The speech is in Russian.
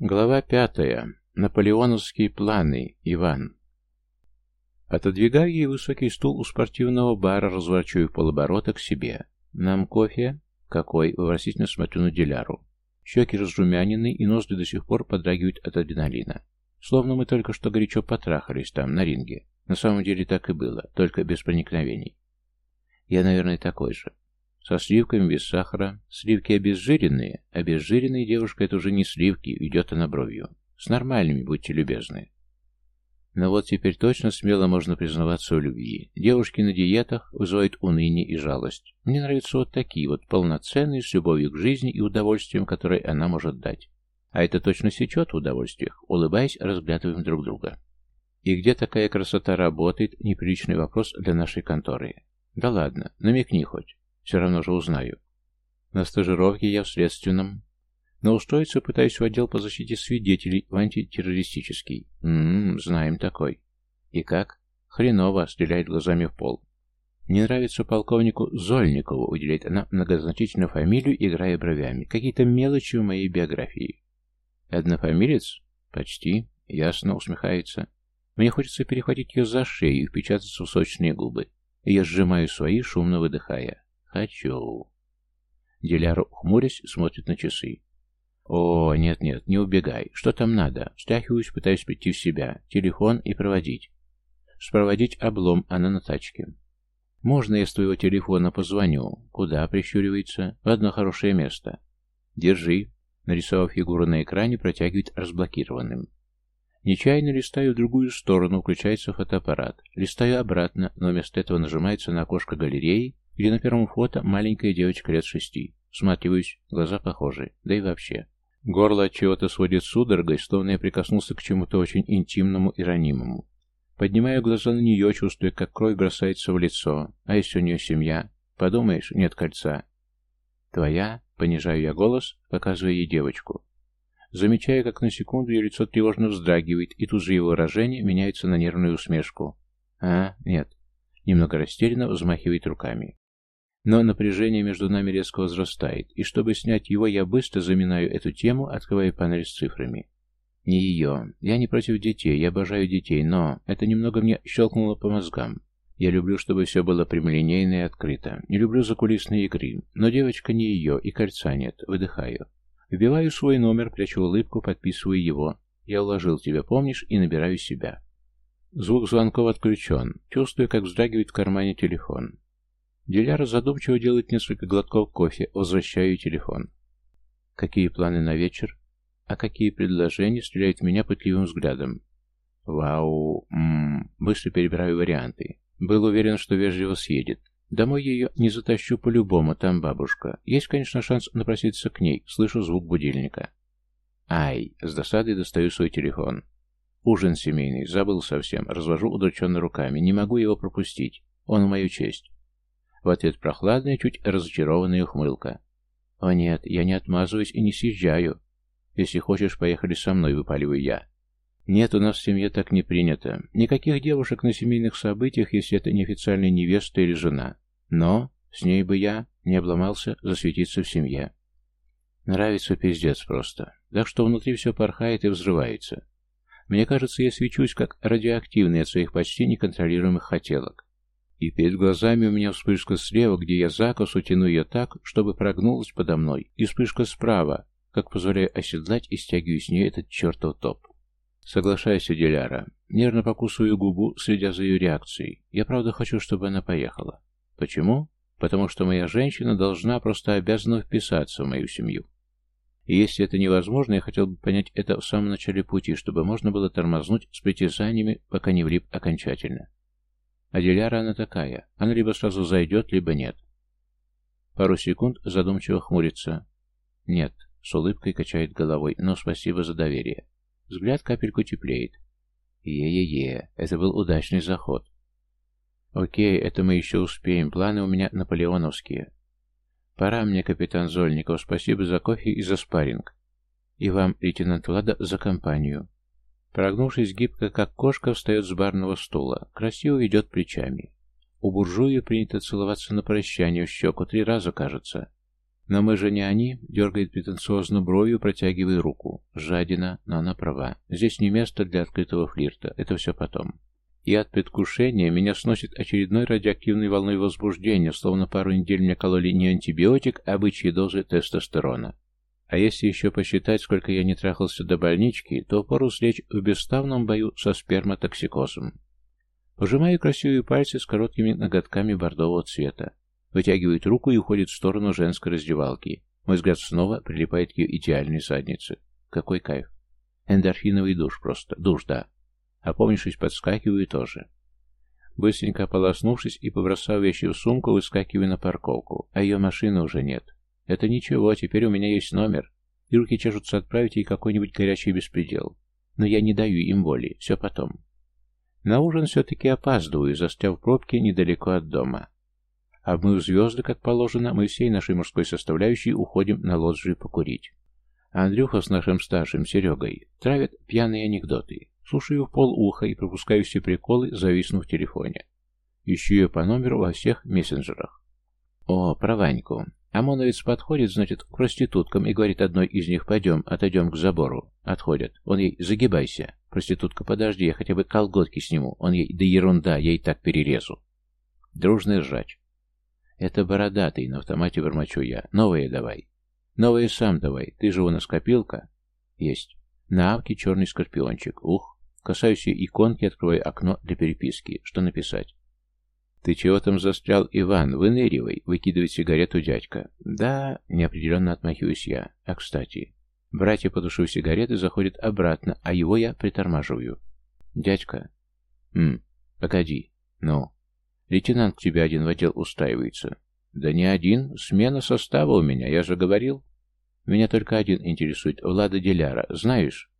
Глава пятая. Наполеоновские планы. Иван. Отодвигаю ей высокий стул у спортивного бара, разворачиваю полоборота к себе. Нам кофе? Какой? Вопросительно смотрю на Диляру. Щеки разрумянины, и ноздри до сих пор подрагивают от адреналина. Словно мы только что горячо потрахались там, на ринге. На самом деле так и было, только без проникновений. Я, наверное, такой же. Со сливками, без сахара. Сливки обезжиренные. Обезжиренная девушка — это уже не сливки, идет она бровью. С нормальными, будьте любезны. Но вот теперь точно смело можно признаваться в любви. Девушки на диетах вызывают уныние и жалость. Мне нравятся вот такие вот, полноценные, с любовью к жизни и удовольствием, которое она может дать. А это точно сечет в удовольствиях. Улыбаясь, разглядываем друг друга. И где такая красота работает, неприличный вопрос для нашей конторы. Да ладно, намекни хоть. Все равно же узнаю. На стажировке я в следственном. Но устроиться пытаюсь в отдел по защите свидетелей в антитеррористический. Ммм, знаем такой. И как? Хреново, стреляет глазами в пол. Не нравится полковнику Зольникову, уделяет она многозначительно фамилию, играя бровями. Какие-то мелочи в моей биографии. Однофамилец? Почти. Ясно, усмехается. Мне хочется перехватить ее за шею и впечататься в сочные губы. Я сжимаю свои, шумно выдыхая. «Хочу». Диляра, ухмурясь, смотрит на часы. «О, нет-нет, не убегай. Что там надо?» Стряхиваюсь, пытаюсь прийти в себя. Телефон и проводить. Спроводить облом, она на тачке. «Можно я с твоего телефона позвоню?» «Куда?» — прищуривается. «В одно хорошее место». «Держи». Нарисовав фигуру на экране, протягивает разблокированным. Нечаянно листаю в другую сторону, включается фотоаппарат. Листаю обратно, но вместо этого нажимается на окошко галереи или на первом фото маленькая девочка лет шести. Сматриваюсь, глаза похожи, да и вообще. Горло от чего-то сводит судорогой, словно я прикоснулся к чему-то очень интимному и ранимому. Поднимаю глаза на нее, чувствуя, как кровь бросается в лицо. А если у нее семья? Подумаешь, нет кольца. Твоя? Понижаю я голос, показывая ей девочку. Замечаю, как на секунду ее лицо тревожно вздрагивает, и тут же его выражение меняется на нервную усмешку. А, нет. Немного растерянно взмахивает руками. Но напряжение между нами резко возрастает, и чтобы снять его, я быстро заминаю эту тему, открывая панель с цифрами. Не ее. Я не против детей, я обожаю детей, но это немного мне щелкнуло по мозгам. Я люблю, чтобы все было прямолинейно и открыто. Не люблю закулисные игры. Но девочка не ее, и кольца нет. Выдыхаю. Вбиваю свой номер, прячу улыбку, подписываю его. Я уложил тебя, помнишь, и набираю себя. Звук звонков отключен. Чувствую, как вздрагивает в кармане телефон. Диляра задумчиво делает несколько глотков кофе, возвращаю телефон. Какие планы на вечер? А какие предложения стреляют меня пытливым взглядом? Вау, ммм, быстро перебираю варианты. Был уверен, что вежливо съедет. Домой ее не затащу по-любому, там бабушка. Есть, конечно, шанс напроситься к ней. Слышу звук будильника. Ай, с досадой достаю свой телефон. Ужин семейный, забыл совсем. Развожу удрученно руками. Не могу его пропустить. Он в мою честь. В ответ прохладная, чуть разочарованная ухмылка. «О нет, я не отмазываюсь и не съезжаю. Если хочешь, поехали со мной», — выпаливаю я. «Нет, у нас в семье так не принято. Никаких девушек на семейных событиях, если это неофициальная невеста или жена. Но с ней бы я не обломался засветиться в семье. Нравится пиздец просто. Так что внутри все порхает и взрывается. Мне кажется, я свечусь как радиоактивный от своих почти неконтролируемых хотелок. И перед глазами у меня вспышка слева, где я за косу тяну ее так, чтобы прогнулась подо мной, и вспышка справа, как позволяю оседлать и стягиваю с нее этот чертов топ. Соглашайся, Диляра. Нервно покусываю губу, следя за ее реакцией. Я правда хочу, чтобы она поехала. Почему? Потому что моя женщина должна, просто обязана вписаться в мою семью. И если это невозможно, я хотел бы понять это в самом начале пути, чтобы можно было тормознуть с притязаниями, пока не влип окончательно. А Диляра она такая. Она либо сразу зайдет, либо нет. Пару секунд задумчиво хмурится. Нет, с улыбкой качает головой, но спасибо за доверие. Взгляд капельку теплеет. Е-е-е, это был удачный заход. Окей, это мы еще успеем, планы у меня наполеоновские. Пора мне, капитан Зольников, спасибо за кофе и за спарринг. И вам, лейтенант Влада, за компанию. Прогнувшись гибко, как кошка, встает с барного стула. Красиво ведет плечами. У буржуя принято целоваться на прощание в щеку три раза, кажется. Но мы же не они, дергает претенциозно бровью, протягивая руку. Жадина, но она права. Здесь не место для открытого флирта, это все потом. И от предвкушения меня сносит очередной радиоактивной волной возбуждения, словно пару недель мне кололи не антибиотик, а бычьи дозы тестостерона. А если еще посчитать, сколько я не трахался до больнички, то пору слечь в бесставном бою со сперматоксикозом. Пожимаю красивые пальцы с короткими ноготками бордового цвета. Вытягивает руку и уходит в сторону женской раздевалки. Мой взгляд снова прилипает к ее идеальной заднице. Какой кайф. Эндорфиновый душ просто. Душ, да. Опомнившись, подскакиваю тоже. Быстренько ополоснувшись и побросав вещи в сумку, выскакиваю на парковку. А ее машины уже нет. Это ничего, теперь у меня есть номер. И руки чешутся отправить ей какой-нибудь горячий беспредел. Но я не даю им воли, все потом. На ужин все-таки опаздываю, застряв в пробке недалеко от дома. Обмыв звезды, как положено, мы всей нашей мужской составляющей уходим на лоджии покурить. Андрюха с нашим старшим Серегой травят пьяные анекдоты. Слушаю в пол уха и пропускаю все приколы, зависнув в телефоне. Ищу ее по номеру во всех мессенджерах. О, про Ваньку. ОМОНовец подходит, значит, к проституткам и говорит одной из них «пойдем, отойдем к забору». Отходят. Он ей «загибайся». Проститутка «подожди, я хотя бы колготки сниму». Он ей «да ерунда, я и так перерезу». Дружный ржач. Это бородатый, на автомате бормочу я. Новые давай. Новые сам давай. Ты же у нас копилка. Есть. На авке черный скорпиончик. Ух. Касаюсь иконки, открываю окно для переписки. Что написать? «Ты чего там застрял, Иван? Выныривай!» — выкидывает сигарету дядька. «Да...» — неопределенно отмахиваюсь я. «А кстати...» Братья, потушив сигареты, заходят обратно, а его я притормаживаю. «Дядька...» «Ммм, погоди. Ну...» «Лейтенант к тебе один в отдел устраивается». «Да не один. Смена состава у меня, я же говорил». «Меня только один интересует. Влада Деляра. Знаешь?»